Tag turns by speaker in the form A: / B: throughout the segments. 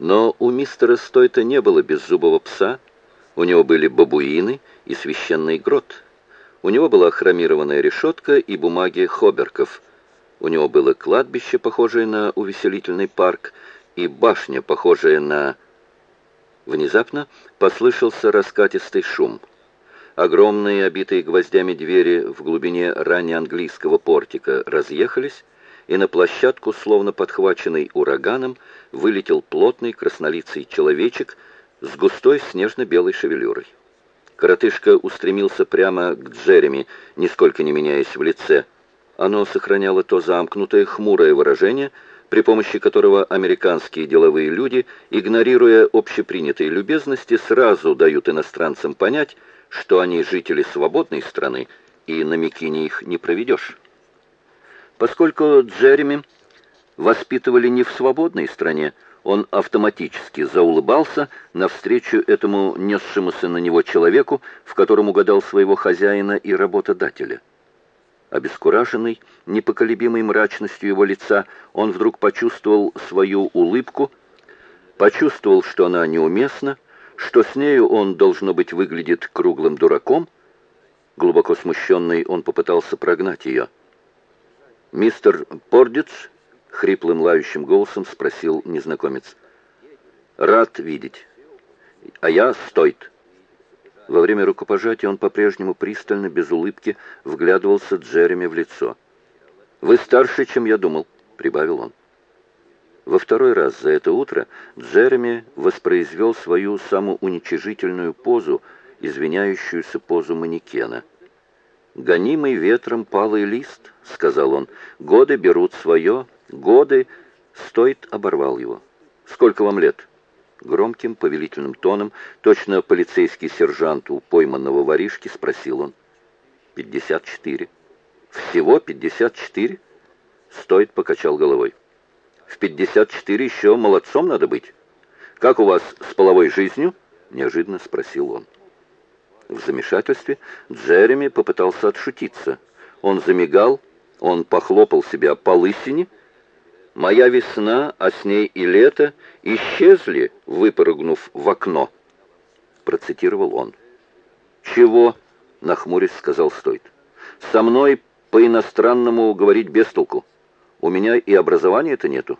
A: Но у мистера Стойта не было беззубого пса, у него были бабуины и священный грот. У него была хромированная решетка и бумаги хоберков. У него было кладбище, похожее на увеселительный парк, и башня, похожая на... Внезапно послышался раскатистый шум. Огромные, обитые гвоздями двери в глубине раннеанглийского портика разъехались, и на площадку, словно подхваченный ураганом, вылетел плотный краснолицый человечек с густой снежно-белой шевелюрой. Коротышка устремился прямо к Джереми, нисколько не меняясь в лице. Оно сохраняло то замкнутое, хмурое выражение, при помощи которого американские деловые люди, игнорируя общепринятые любезности, сразу дают иностранцам понять, что они жители свободной страны, и на Микине их не проведешь. Поскольку Джереми воспитывали не в свободной стране, он автоматически заулыбался навстречу этому несшемуся на него человеку, в котором угадал своего хозяина и работодателя. Обескураженный, непоколебимой мрачностью его лица, он вдруг почувствовал свою улыбку, почувствовал, что она неуместна, что с нею он, должно быть, выглядит круглым дураком. Глубоко смущенный, он попытался прогнать ее. «Мистер Пордиц?» — хриплым лающим голосом спросил незнакомец. «Рад видеть. А я Стойт». Во время рукопожатия он по-прежнему пристально, без улыбки, вглядывался Джереми в лицо. «Вы старше, чем я думал», — прибавил он. Во второй раз за это утро Джереми воспроизвел свою самоуничижительную позу, извиняющуюся позу манекена — «Гонимый ветром палый лист», — сказал он, — «годы берут свое, годы...» Стоит оборвал его. «Сколько вам лет?» Громким повелительным тоном, точно полицейский сержант у пойманного воришки, спросил он. «Пятьдесят четыре». «Всего пятьдесят четыре?» Стоит покачал головой. «В пятьдесят четыре еще молодцом надо быть. Как у вас с половой жизнью?» Неожиданно спросил он. В замешательстве Джереми попытался отшутиться. Он замигал, он похлопал себя по лысине. «Моя весна, а с ней и лето, исчезли, выпрыгнув в окно», — процитировал он. «Чего?» — нахмурясь сказал Стойт. «Со мной по-иностранному говорить без толку. У меня и образования-то нету».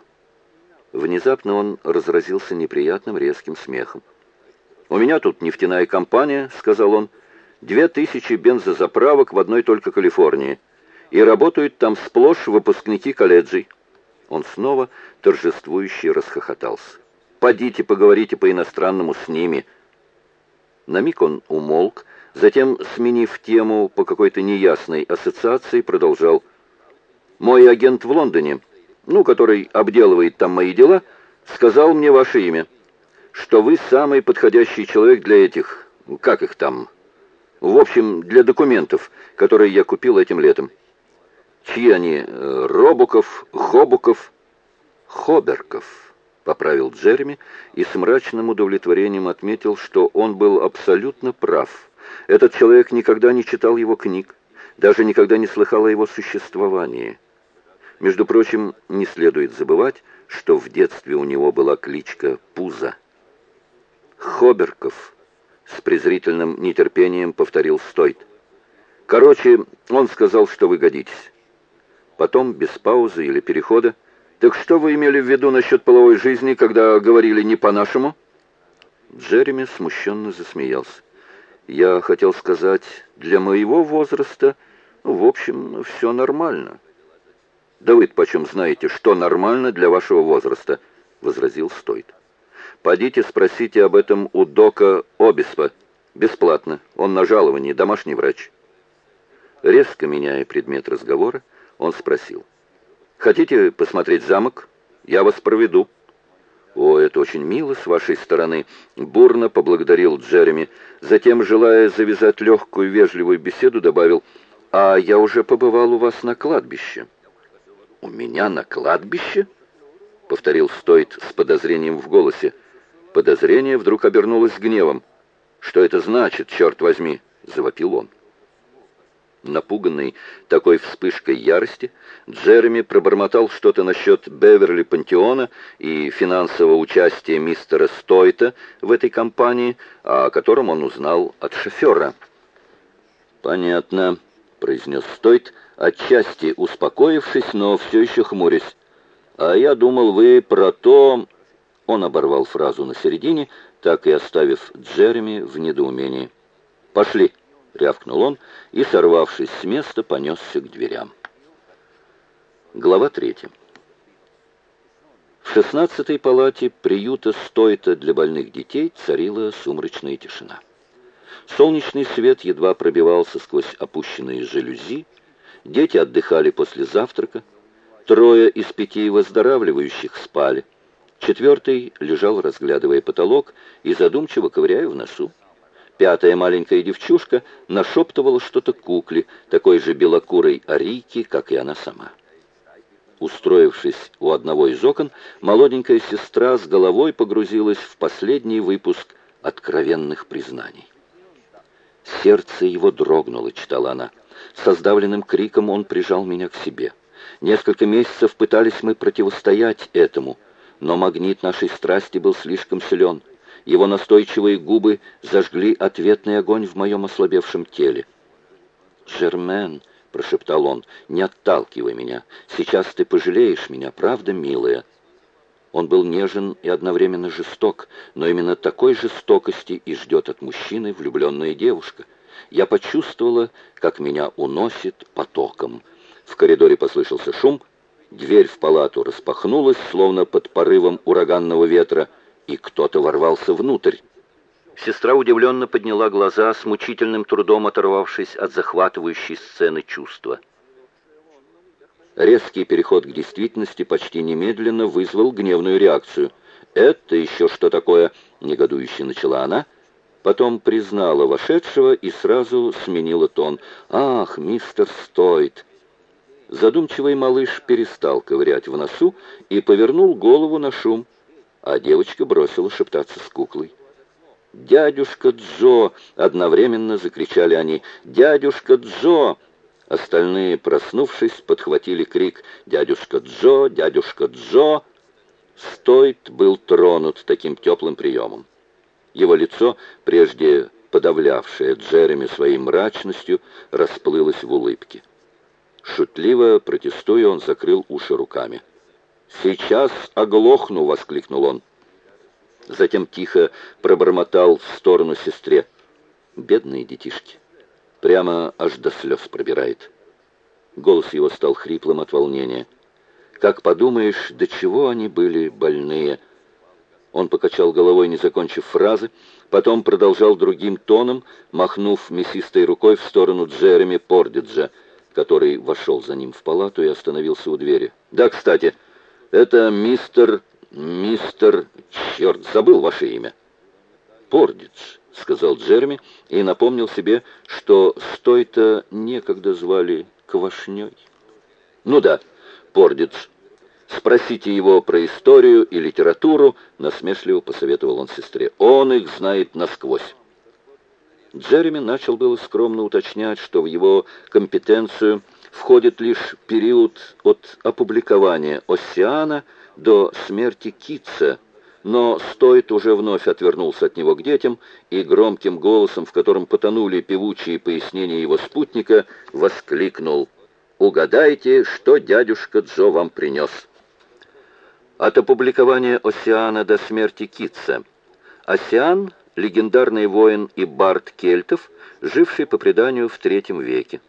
A: Внезапно он разразился неприятным резким смехом. «У меня тут нефтяная компания», — сказал он, — «две тысячи бензозаправок в одной только Калифорнии, и работают там сплошь выпускники колледжей». Он снова торжествующе расхохотался. «Подите, поговорите по-иностранному с ними». На миг он умолк, затем, сменив тему по какой-то неясной ассоциации, продолжал. «Мой агент в Лондоне, ну, который обделывает там мои дела, сказал мне ваше имя» что вы самый подходящий человек для этих, как их там, в общем, для документов, которые я купил этим летом. Чьи они? Э, Робуков, Хобуков, Хоберков, поправил Джереми и с мрачным удовлетворением отметил, что он был абсолютно прав. Этот человек никогда не читал его книг, даже никогда не слыхал о его существовании. Между прочим, не следует забывать, что в детстве у него была кличка Пуза. Хоберков, с презрительным нетерпением повторил Стойт. Короче, он сказал, что вы годитесь. Потом, без паузы или перехода, так что вы имели в виду насчет половой жизни, когда говорили не по-нашему? Джереми смущенно засмеялся. Я хотел сказать, для моего возраста, ну, в общем, все нормально. Да вы почем знаете, что нормально для вашего возраста, возразил Стойт. Подите спросите об этом у дока Обеспа. Бесплатно. Он на жаловании, домашний врач. Резко меняя предмет разговора, он спросил. «Хотите посмотреть замок? Я вас проведу». «О, это очень мило с вашей стороны», — бурно поблагодарил Джереми. Затем, желая завязать легкую вежливую беседу, добавил, «А я уже побывал у вас на кладбище». «У меня на кладбище?» — повторил Стойт с подозрением в голосе. Подозрение вдруг обернулось гневом. «Что это значит, черт возьми?» — завопил он. Напуганный такой вспышкой ярости, Джереми пробормотал что-то насчет Беверли Пантеона и финансового участия мистера Стойта в этой компании, о котором он узнал от шофера. «Понятно», — произнес Стойт, отчасти успокоившись, но все еще хмурясь. «А я думал, вы про то...» Он оборвал фразу на середине, так и оставив Джереми в недоумении. «Пошли!» — рявкнул он и, сорвавшись с места, понесся к дверям. Глава третья. В шестнадцатой палате приюта Стойта для больных детей царила сумрачная тишина. Солнечный свет едва пробивался сквозь опущенные жалюзи, дети отдыхали после завтрака, трое из пяти выздоравливающих спали, четвертый лежал, разглядывая потолок и задумчиво ковыряя в носу. Пятая маленькая девчушка нашептывала что-то кукле, такой же белокурой Арики, как и она сама. Устроившись у одного из окон, молоденькая сестра с головой погрузилась в последний выпуск откровенных признаний. «Сердце его дрогнуло», — читала она. Со сдавленным криком он прижал меня к себе. Несколько месяцев пытались мы противостоять этому, но магнит нашей страсти был слишком силен. Его настойчивые губы зажгли ответный огонь в моем ослабевшем теле. «Жермен», — прошептал он, — «не отталкивай меня. Сейчас ты пожалеешь меня, правда, милая?» Он был нежен и одновременно жесток, но именно такой жестокости и ждет от мужчины влюбленная девушка. Я почувствовала, как меня уносит потоком. В коридоре послышался шум, дверь в палату распахнулась, словно под порывом ураганного ветра — и кто-то ворвался внутрь. Сестра удивленно подняла глаза, с мучительным трудом оторвавшись от захватывающей сцены чувства. Резкий переход к действительности почти немедленно вызвал гневную реакцию. «Это еще что такое?» — негодующе начала она. Потом признала вошедшего и сразу сменила тон. «Ах, мистер Стойт!» Задумчивый малыш перестал ковырять в носу и повернул голову на шум а девочка бросила шептаться с куклой. «Дядюшка Джо!» — одновременно закричали они. «Дядюшка Джо!» Остальные, проснувшись, подхватили крик «Дядюшка Джо! Дядюшка Джо!» Стойт был тронут таким теплым приемом. Его лицо, прежде подавлявшее Джереми своей мрачностью, расплылось в улыбке. Шутливо протестуя, он закрыл уши руками. «Сейчас оглохну!» — воскликнул он. Затем тихо пробормотал в сторону сестре. «Бедные детишки! Прямо аж до слез пробирает». Голос его стал хриплым от волнения. «Как подумаешь, до чего они были больные!» Он покачал головой, не закончив фразы, потом продолжал другим тоном, махнув мясистой рукой в сторону Джереми Пордиджа, который вошел за ним в палату и остановился у двери. «Да, кстати!» Это мистер... мистер... Черт, забыл ваше имя. Пордидж, сказал Джереми и напомнил себе, что Стойта некогда звали Квашней. Ну да, Пордидж. Спросите его про историю и литературу, насмешливо посоветовал он сестре. Он их знает насквозь. Джереми начал было скромно уточнять, что в его компетенцию входит лишь период от опубликования «Оссиана» до смерти Китса, но стоит уже вновь отвернулся от него к детям и громким голосом, в котором потонули певучие пояснения его спутника, воскликнул «Угадайте, что дядюшка Джо вам принес». От опубликования «Оссиана» до смерти Китса. Оссиан — легендарный воин и бард кельтов, живший по преданию в III веке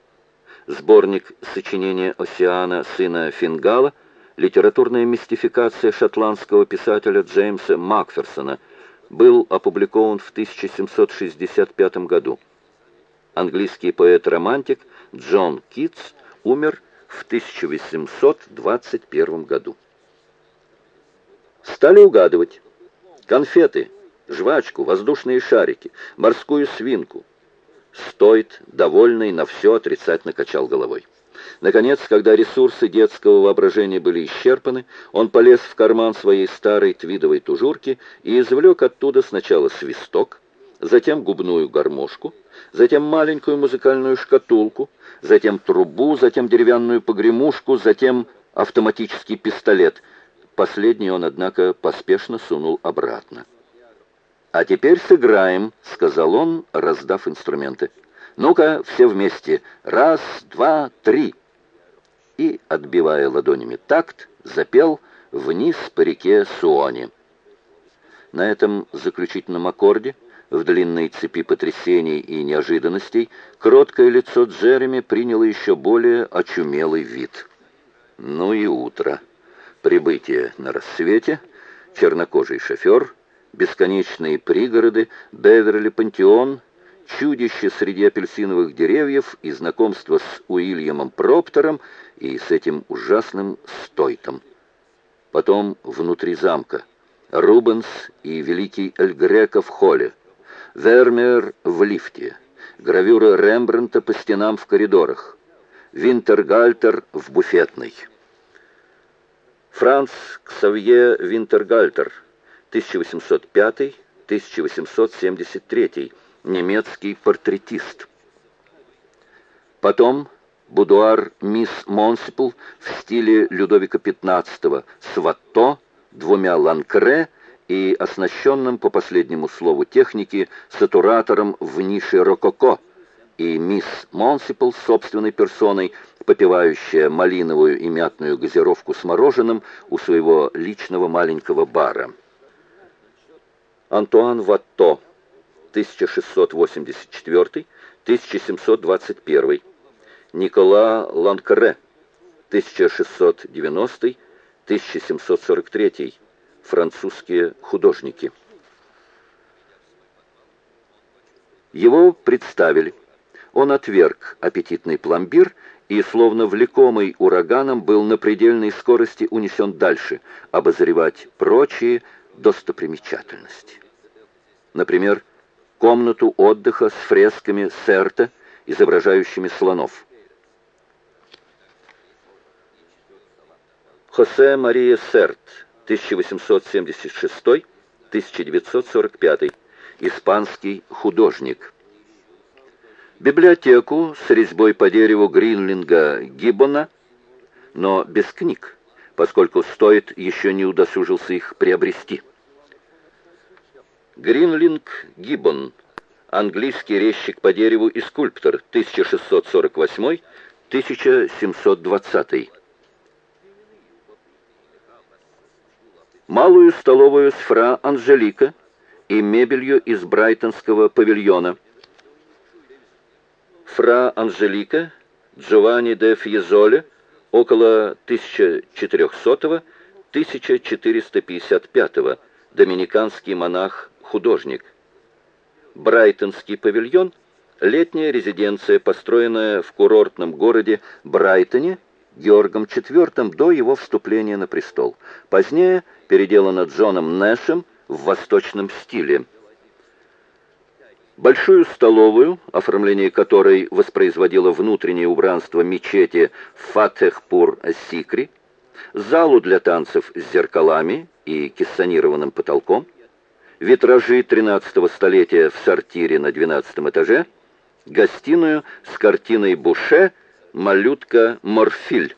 A: сборник сочинения Осиана, сына Фингала, литературная мистификация шотландского писателя Джеймса Макферсона, был опубликован в 1765 году. Английский поэт-романтик Джон Китс умер в 1821 году. Стали угадывать конфеты, жвачку, воздушные шарики, морскую свинку, Стоит, довольный, на все отрицательно качал головой. Наконец, когда ресурсы детского воображения были исчерпаны, он полез в карман своей старой твидовой тужурки и извлек оттуда сначала свисток, затем губную гармошку, затем маленькую музыкальную шкатулку, затем трубу, затем деревянную погремушку, затем автоматический пистолет. Последний он, однако, поспешно сунул обратно. «А теперь сыграем», — сказал он, раздав инструменты. «Ну-ка, все вместе. Раз, два, три». И, отбивая ладонями такт, запел «Вниз по реке Суони». На этом заключительном аккорде, в длинной цепи потрясений и неожиданностей, кроткое лицо Джереми приняло еще более очумелый вид. Ну и утро. Прибытие на рассвете, чернокожий шофер, бесконечные пригороды, Беверли-Пантеон, чудище среди апельсиновых деревьев и знакомство с Уильямом Проптером и с этим ужасным Стойтом. Потом внутри замка. Рубенс и великий Эль в холле. Вермеер в лифте. Гравюра Рембрандта по стенам в коридорах. Винтергальтер в буфетной. Франц Ксавье Винтергальтер, 1805-1873, немецкий портретист. Потом будуар мисс Монсипл в стиле Людовика XV с двумя ланкре и оснащенным по последнему слову техники сатуратором в нише рококо, и мисс Монсипл собственной персоной, попивающая малиновую и мятную газировку с мороженым у своего личного маленького бара. Антуан Ватто, 1684-1721, Никола Ланкре, 1690-1743, французские художники. Его представили. Он отверг аппетитный пломбир и, словно влекомый ураганом, был на предельной скорости унесен дальше, обозревать прочие достопримечательности. Например, комнату отдыха с фресками Серта, изображающими слонов. Хосе Мария Серт, 1876-1945, испанский художник. Библиотеку с резьбой по дереву Гринлинга Гиббона, но без книг, поскольку стоит еще не удосужился их приобрести. Гринлинг Гиббон, английский резчик по дереву и скульптор, 1648-1720. малую столовую с фра Анжелика и мебелью из брайтонского павильона. Фра Анжелика Джованни де Фьезоле около 1400-1455, доминиканский монах-художник. Брайтонский павильон – летняя резиденция, построенная в курортном городе Брайтоне Георгом IV до его вступления на престол. Позднее переделана Джоном Нэшем в восточном стиле. Большую столовую, оформление которой воспроизводило внутреннее убранство мечети Фатехпур-Сикри, залу для танцев с зеркалами и кессонированным потолком, витражи 13 столетия в сортире на 12 этаже, гостиную с картиной Буше «Малютка Морфиль».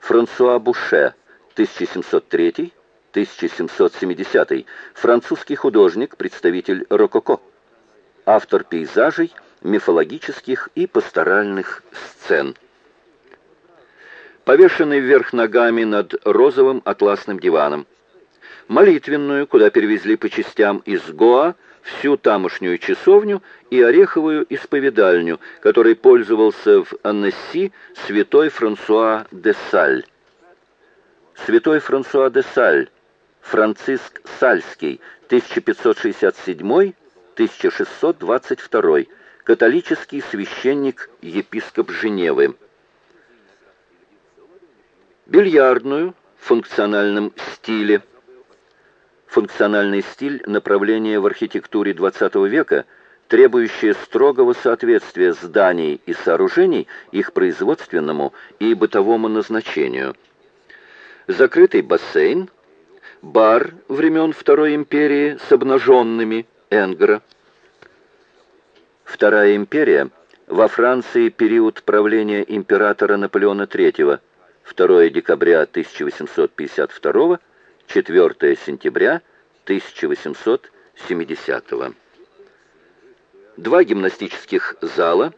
A: Франсуа Буше, 1703-1770, французский художник, представитель рококо, автор пейзажей, мифологических и пасторальных сцен. Повешенный вверх ногами над розовым атласным диваном. Молитвенную, куда перевезли по частям из Гоа, всю тамошнюю часовню и ореховую исповедальню, которой пользовался в Аннесси святой Франсуа де Саль. Святой Франсуа де Саль, Франциск Сальский, 1567-1622, католический священник, епископ Женевы. Бильярдную в функциональном стиле – функциональный стиль – направление в архитектуре XX века, требующее строгого соответствия зданий и сооружений их производственному и бытовому назначению. Закрытый бассейн, бар времен Второй империи с обнаженными Энгра, Вторая империя. Во Франции период правления императора Наполеона III. 2 декабря 1852, 4 сентября 1870. Два гимнастических зала,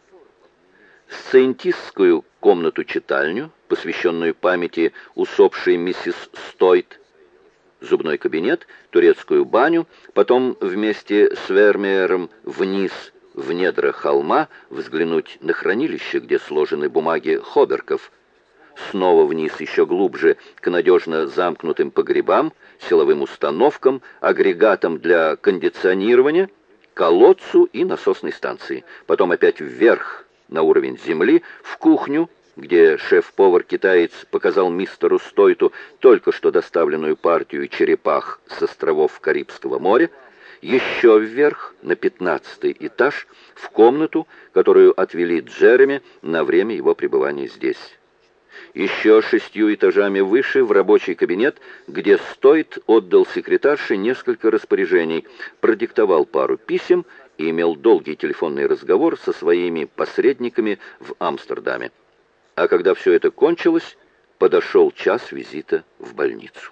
A: сциентистскую комнату-читальню, посвященную памяти усопшей миссис Стойт, зубной кабинет, турецкую баню, потом вместе с Вермеером вниз в недра холма взглянуть на хранилище, где сложены бумаги Хоберков, снова вниз еще глубже к надежно замкнутым погребам, силовым установкам, агрегатам для кондиционирования, колодцу и насосной станции, потом опять вверх на уровень земли, в кухню, где шеф-повар-китаец показал мистеру Стойту только что доставленную партию черепах с островов Карибского моря, еще вверх, на пятнадцатый этаж, в комнату, которую отвели Джереми на время его пребывания здесь. Еще шестью этажами выше в рабочий кабинет, где Стойт отдал секретарше несколько распоряжений, продиктовал пару писем и имел долгий телефонный разговор со своими посредниками в Амстердаме. А когда все это кончилось, подошел час визита в больницу.